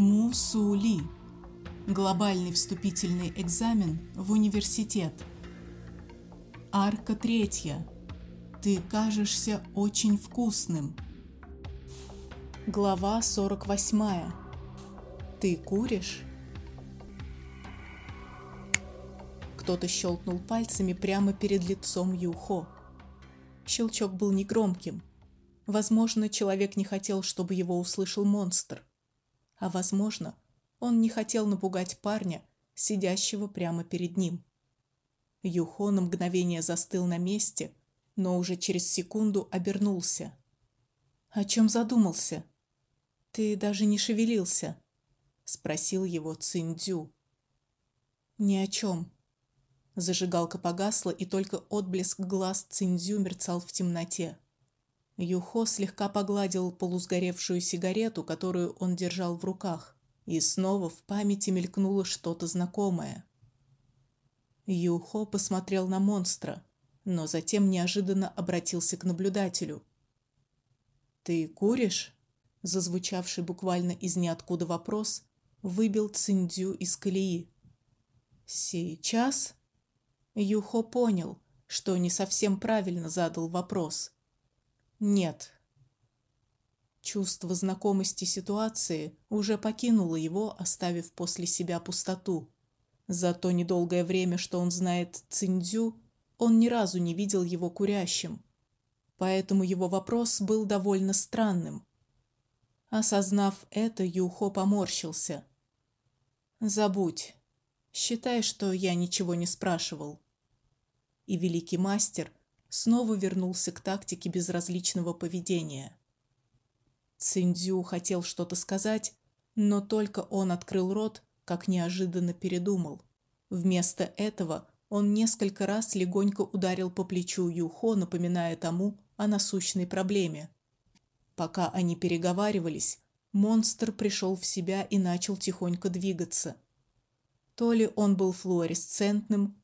Мусули. Глобальный вступительный экзамен в университет. Арка третья. Ты кажешься очень вкусным. Глава 48. Ты куришь? Кто-то щелкнул пальцами прямо перед лицом Юхо. Щелчок был негромким. Возможно, человек не хотел, чтобы его услышал монстр. А возможно, он не хотел напугать парня, сидящего прямо перед ним. Юхо на мгновение застыл на месте, но уже через секунду обернулся. О чем задумался? Ты даже не шевелился, спросил его Циндзю. Ни о чем. Зажигалка погасла, и только отблеск глаз Циндзю мерцал в темноте. Юхо слегка погладил полусгоревшую сигарету, которую он держал в руках, и снова в памяти мелькнуло что-то знакомое. Юхо посмотрел на монстра, но затем неожиданно обратился к наблюдателю. Ты куришь? зазвучавший буквально из ниоткуда вопрос выбил Циндзю из колеи. Сейчас Юхо понял, что не совсем правильно задал вопрос. Нет. Чувство знакомости ситуации уже покинуло его, оставив после себя пустоту. За то недолгое время, что он знает Циндзю, он ни разу не видел его курящим. Поэтому его вопрос был довольно странным. Осознав это, Юхо поморщился. Забудь. Считай, что я ничего не спрашивал. И великий мастер снова вернулся к тактике безразличного поведения. Циндзю хотел что-то сказать, но только он открыл рот, как неожиданно передумал. Вместо этого он несколько раз легонько ударил по плечу Юхо, напоминая тому о насущной проблеме. Пока они переговаривались, монстр пришел в себя и начал тихонько двигаться. То ли он был флуоресцентным,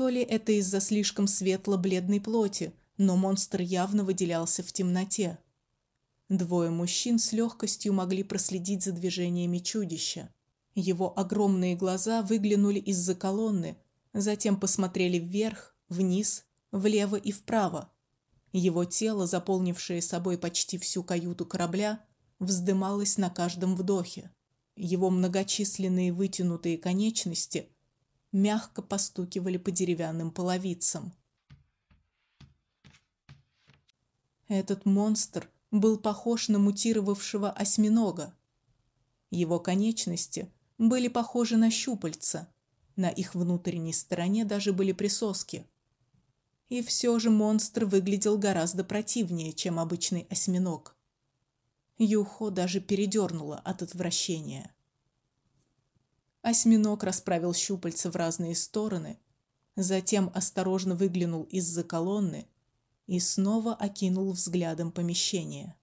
то ли это из-за слишком светло-бледной плоти, но монстр явно выделялся в темноте. Двое мужчин с легкостью могли проследить за движениями чудища. Его огромные глаза выглянули из-за колонны, затем посмотрели вверх, вниз, влево и вправо. Его тело, заполнившее собой почти всю каюту корабля, вздымалось на каждом вдохе. Его многочисленные вытянутые конечности мягко постукивали по деревянным половицам. Этот монстр был похож на мутировавшего осьминога. Его конечности были похожи на щупальца. На их внутренней стороне даже были присоски. И все же монстр выглядел гораздо противнее, чем обычный осьминог. Юхо даже передернуло от отвращения. Осьминог расправил щупальца в разные стороны, затем осторожно выглянул из-за колонны и снова окинул взглядом помещение.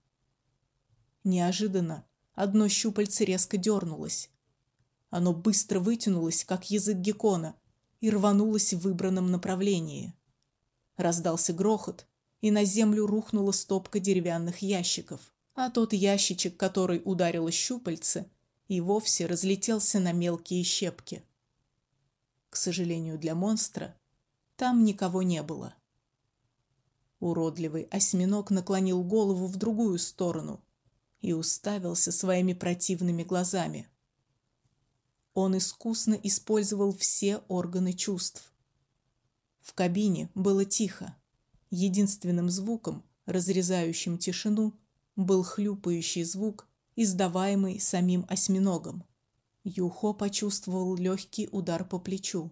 Неожиданно одно щупальце резко дернулось. Оно быстро вытянулось, как язык геккона, и рванулось в выбранном направлении. Раздался грохот, и на землю рухнула стопка деревянных ящиков, а тот ящичек, который ударило щупальце, и вовсе разлетелся на мелкие щепки. К сожалению для монстра, там никого не было. Уродливый осьминог наклонил голову в другую сторону и уставился своими противными глазами. Он искусно использовал все органы чувств. В кабине было тихо. Единственным звуком, разрезающим тишину, был хлюпающий звук издаваемый самим осьминогом. Юхо почувствовал легкий удар по плечу.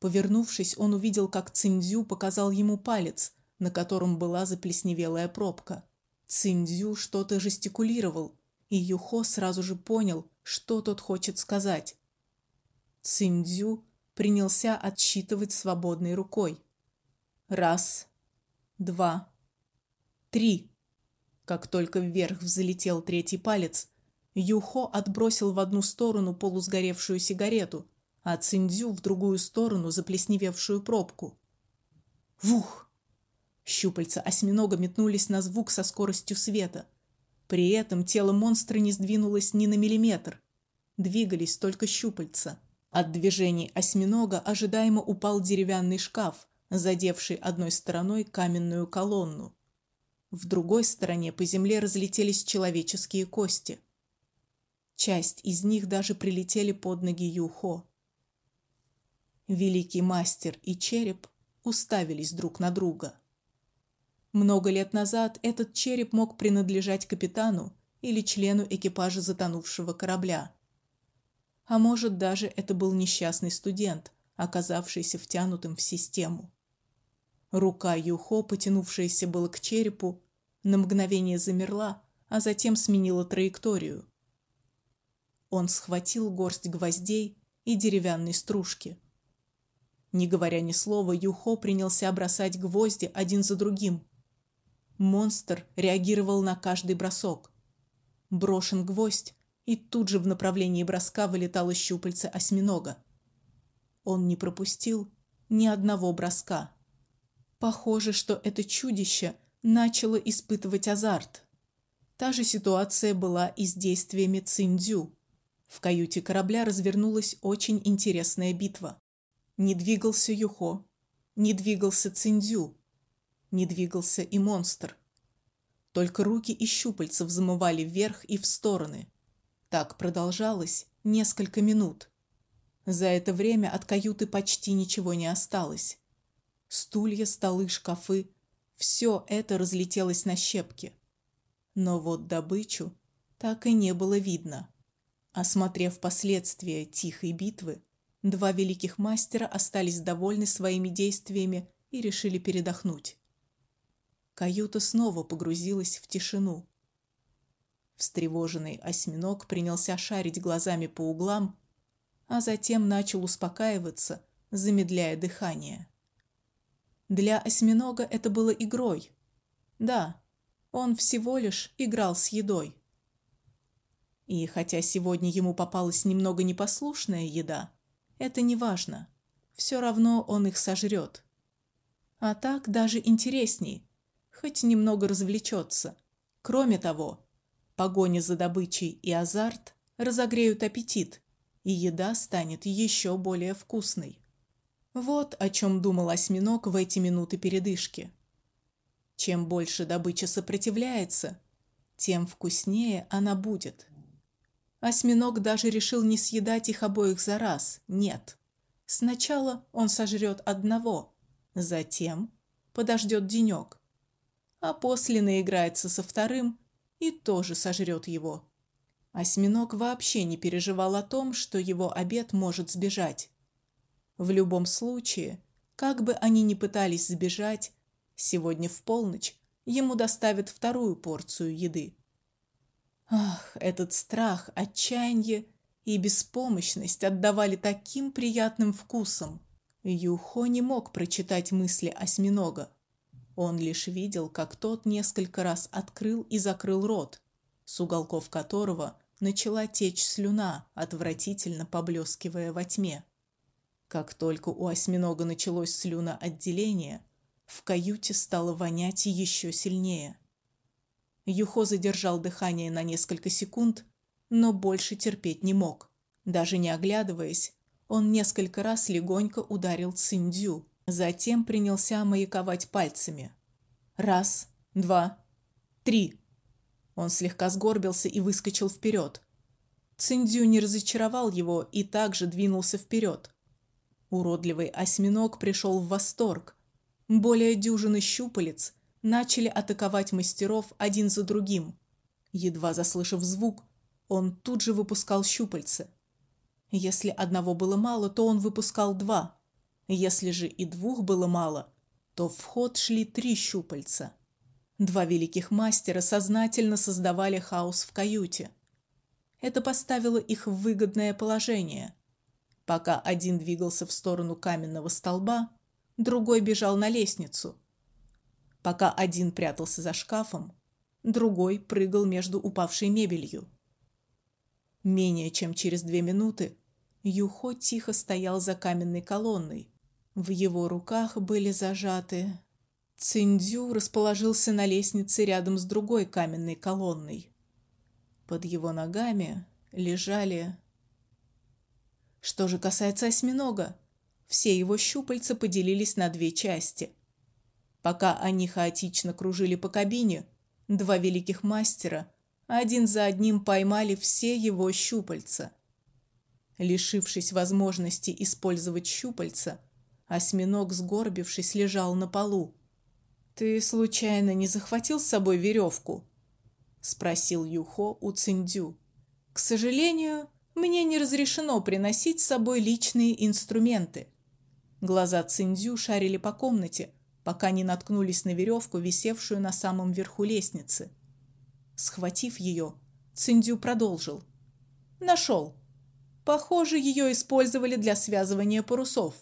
Повернувшись, он увидел, как Циндзю показал ему палец, на котором была заплесневелая пробка. Циндзю что-то жестикулировал, и Юхо сразу же понял, что тот хочет сказать. Циндзю принялся отсчитывать свободной рукой. Раз, два, три. Как только вверх взлетел третий палец, Юхо отбросил в одну сторону полусгоревшую сигарету, а Циндзю в другую сторону заплесневевшую пробку. Вух! Щупальца осьминога метнулись на звук со скоростью света. При этом тело монстра не сдвинулось ни на миллиметр. двигались только щупальца. От движений осьминога ожидаемо упал деревянный шкаф, задевший одной стороной каменную колонну. В другой стороне по земле разлетелись человеческие кости. Часть из них даже прилетели под ноги Юхо. Великий мастер и череп уставились друг на друга. Много лет назад этот череп мог принадлежать капитану или члену экипажа затонувшего корабля. А может, даже это был несчастный студент, оказавшийся втянутым в систему. Рука Юхо, потянувшаяся было к черепу, на мгновение замерла, а затем сменила траекторию. Он схватил горсть гвоздей и деревянные стружки. Не говоря ни слова, Юхо принялся бросать гвозди один за другим. Монстр реагировал на каждый бросок. Брошен гвоздь, и тут же в направлении броска вылетало щупальце осьминога. Он не пропустил ни одного броска. Похоже, что это чудище начало испытывать азарт. Та же ситуация была и с действиями Циндзю. В каюте корабля развернулась очень интересная битва. Не двигался Юхо, не двигался Циндзю, не двигался и монстр. Только руки и щупальца взмывали вверх и в стороны. Так продолжалось несколько минут. За это время от каюты почти ничего не осталось. Стулья, столы, шкафы все это разлетелось на щепки. Но вот добычу так и не было видно. Осмотрев последствия тихой битвы, Два великих мастера остались довольны своими действиями и решили передохнуть. Каюта снова погрузилась в тишину. Встревоженный осьминог принялся шарить глазами по углам, а затем начал успокаиваться, замедляя дыхание. Для осьминога это было игрой. Да, он всего лишь играл с едой. И хотя сегодня ему попалась немного непослушная еда, это не важно. Все равно он их сожрет. А так даже интересней. Хоть немного развлечется. Кроме того, погоня за добычей и азарт разогреют аппетит, и еда станет еще более вкусной. Вот о чем думал осьминог в эти минуты передышки. Чем больше добыча сопротивляется, тем вкуснее она будет. Осьминог даже решил не съедать их обоих за раз. Нет. Сначала он сожрет одного, затем подождет денек, а после наиграется со вторым и тоже сожрет его. Осьминог вообще не переживал о том, что его обед может сбежать. В любом случае, как бы они ни пытались сбежать, сегодня в полночь ему доставят вторую порцию еды. Ах, этот страх, отчаяние и беспомощность отдавали таким приятным вкусом. Юхо не мог прочитать мысли осьминога. Он лишь видел, как тот несколько раз открыл и закрыл рот, с уголков которого начала течь слюна, отвратительно поблескивая во тьме. Как только у осьминога началось слюноотделение, в каюте стало вонять еще сильнее. Юхо задержал дыхание на несколько секунд, но больше терпеть не мог. Даже не оглядываясь, он несколько раз легонько ударил Циндю, затем принялся маяковать пальцами. Раз, два, три. Он слегка сгорбился и выскочил вперед. Циндю не разочаровал его и также двинулся вперед. Уродливый осьминог пришел в восторг. Более дюжины щупалец начали атаковать мастеров один за другим. Едва заслышав звук, он тут же выпускал щупальца. Если одного было мало, то он выпускал два. Если же и двух было мало, то в ход шли три щупальца. Два великих мастера сознательно создавали хаос в каюте. Это поставило их в выгодное положение. Пока один двигался в сторону каменного столба, другой бежал на лестницу, Пока один прятался за шкафом, другой прыгал между упавшей мебелью. Менее чем через две минуты Юхо тихо стоял за каменной колонной. В его руках были зажаты Циндзю расположился на лестнице рядом с другой каменной колонной. Под его ногами лежали Что же касается осьминога, все его щупальца поделились на две части. Пока они хаотично кружили по кабине, два великих мастера один за одним поймали все его щупальца. Лишившись возможности использовать щупальца, осьминог, сгорбившись, лежал на полу. Ты случайно не захватил с собой веревку?» — спросил Юхо у Циндю. К сожалению, мне не разрешено приносить с собой личные инструменты. Глаза Циндю шарили по комнате, пока не наткнулись на веревку, висевшую на самом верху лестницы. Схватив ее, Циндю продолжил: «Нашел. Похоже, ее использовали для связывания парусов.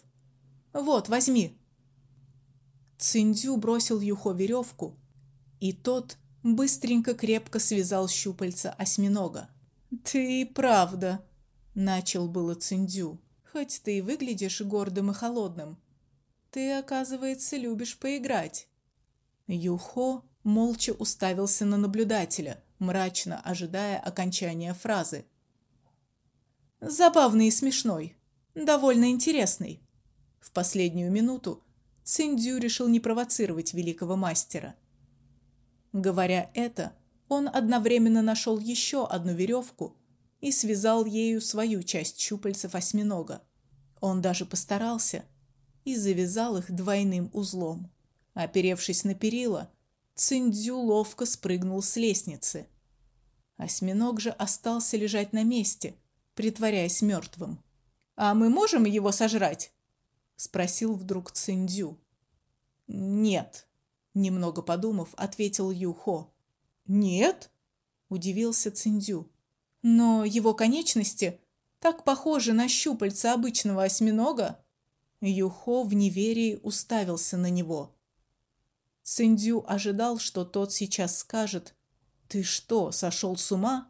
Вот, возьми". Циндю бросил Юхо веревку, и тот быстренько крепко связал щупальца осьминога. Ты и правда, начал было Циндю. Хоть ты и выглядишь гордым и холодным, ты, оказывается, любишь поиграть. Юхо молча уставился на наблюдателя, мрачно ожидая окончания фразы. Забавный и смешной, довольно интересный. В последнюю минуту Циндю решил не провоцировать великого мастера. Говоря это, он одновременно нашел еще одну веревку и связал ею свою часть щупальцев осьминога. Он даже постарался и завязал их двойным узлом. Оперевшись на перила, Циндзю ловко спрыгнул с лестницы. Осьминог же остался лежать на месте, притворяясь мертвым. А мы можем его сожрать? спросил вдруг Циндзю. Нет, немного подумав, ответил Юхо. Нет? удивился Циндю. Но его конечности так похожи на щупальца обычного осьминога. Юхо в неверии уставился на него. Циндю ожидал, что тот сейчас скажет: "Ты что, сошел с ума?"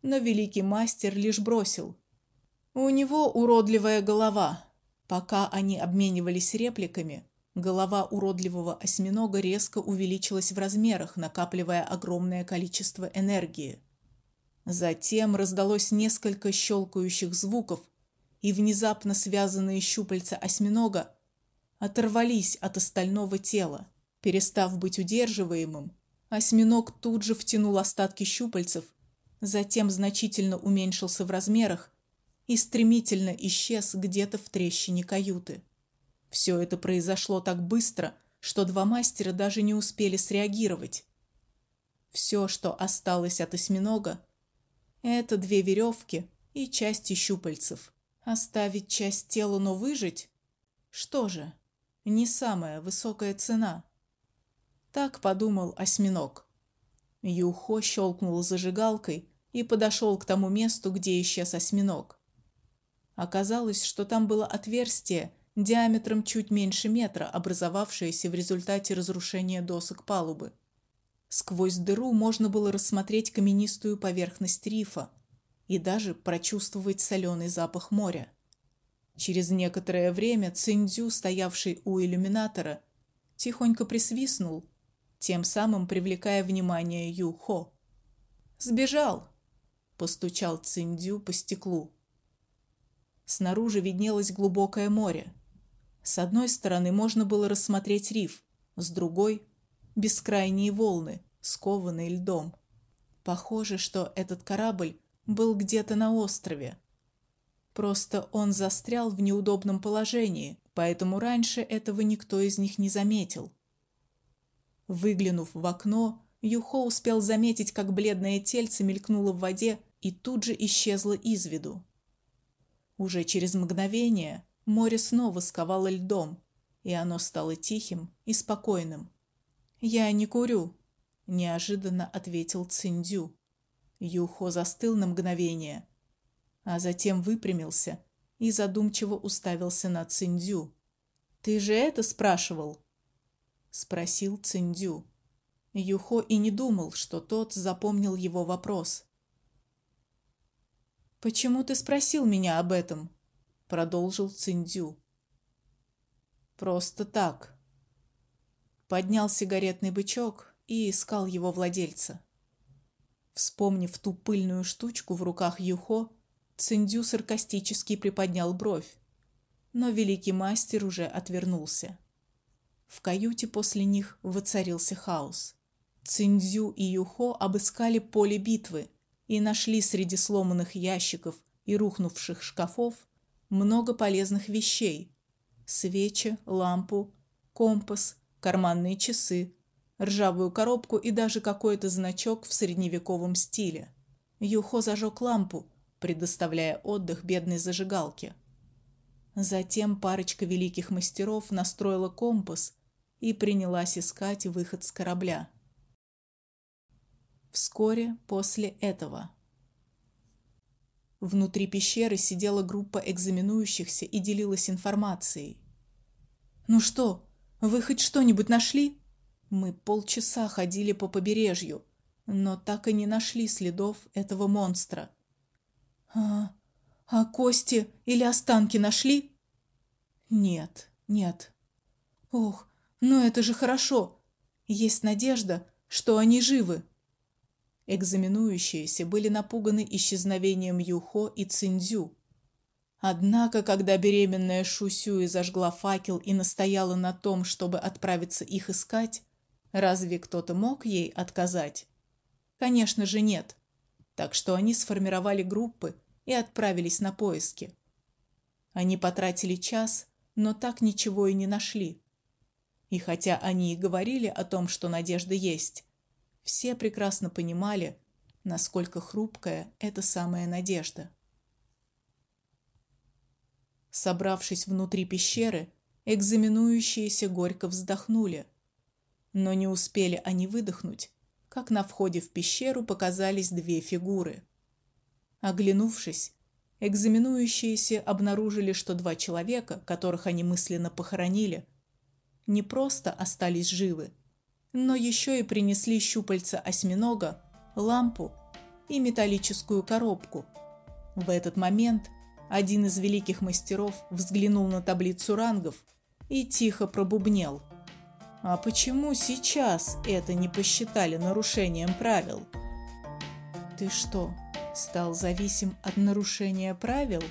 Но великий мастер лишь бросил: "У него уродливая голова". Пока они обменивались репликами, Голова уродливого осьминога резко увеличилась в размерах, накапливая огромное количество энергии. Затем раздалось несколько щелкающих звуков, и внезапно связанные щупальца осьминога оторвались от остального тела. Перестав быть удерживаемым, осьминог тут же втянул остатки щупальцев, затем значительно уменьшился в размерах и стремительно исчез где-то в трещине каюты. Все это произошло так быстро, что два мастера даже не успели среагировать. Все, что осталось от осьминога, это две веревки и части щупальцев. Оставить часть тела, но выжить? Что же, не самая высокая цена. Так подумал осьминог. Юхо щелкнул зажигалкой и подошел к тому месту, где исчез осьминог. Оказалось, что там было отверстие, диаметром чуть меньше метра, образовавшееся в результате разрушения досок палубы. Сквозь дыру можно было рассмотреть каменистую поверхность рифа и даже прочувствовать соленый запах моря. Через некоторое время Циндзю, стоявший у иллюминатора, тихонько присвистнул, тем самым привлекая внимание Юхо. "Сбежал", постучал Циндзю по стеклу. Снаружи виднелось глубокое море. С одной стороны можно было рассмотреть риф, с другой бескрайние волны, скованные льдом. Похоже, что этот корабль был где-то на острове. Просто он застрял в неудобном положении, поэтому раньше этого никто из них не заметил. Выглянув в окно, Юхо успел заметить, как бледное тельце мелькнуло в воде и тут же исчезло из виду. Уже через мгновение Море снова сковало льдом, и оно стало тихим и спокойным. Я не курю, неожиданно ответил Циндю. Юхо застыл на мгновение, а затем выпрямился и задумчиво уставился на Циндю. Ты же это спрашивал? спросил Циндю. Юхо и не думал, что тот запомнил его вопрос. Почему ты спросил меня об этом? Продолжил Циндю. Просто так. Поднял сигаретный бычок и искал его владельца. Вспомнив ту пыльную штучку в руках Юхо, Циндю саркастически приподнял бровь, но великий мастер уже отвернулся. В каюте после них воцарился хаос. Циндзю и Юхо обыскали поле битвы и нашли среди сломанных ящиков и рухнувших шкафов много полезных вещей: свечи, лампу, компас, карманные часы, ржавую коробку и даже какой-то значок в средневековом стиле. Юхо зажег лампу, предоставляя отдых бедной зажигалке. Затем парочка великих мастеров настроила компас и принялась искать выход с корабля. Вскоре после этого внутри пещеры сидела группа экзаменующихся и делилась информацией. Ну что, вы хоть что-нибудь нашли? Мы полчаса ходили по побережью, но так и не нашли следов этого монстра. А, а кости или останки нашли? Нет, нет. Ох, ну это же хорошо. Есть надежда, что они живы. Экзаменующиеся были напуганы исчезновением Юхо и Циндзю. Однако, когда беременная Шусюи зажгла факел и настояла на том, чтобы отправиться их искать, разве кто-то мог ей отказать? Конечно же, нет. Так что они сформировали группы и отправились на поиски. Они потратили час, но так ничего и не нашли. И хотя они и говорили о том, что надежда есть, все прекрасно понимали, насколько хрупкая эта самая надежда. Собравшись внутри пещеры, экзаменующиеся горько вздохнули. Но не успели они выдохнуть, как на входе в пещеру показались две фигуры. Оглянувшись, экзаменующиеся обнаружили, что два человека, которых они мысленно похоронили, не просто остались живы, но еще и принесли щупальца осьминога, лампу и металлическую коробку. В этот момент один из великих мастеров взглянул на таблицу рангов и тихо пробубнил: "А почему сейчас это не посчитали нарушением правил?" "Ты что, стал зависим от нарушения правил?"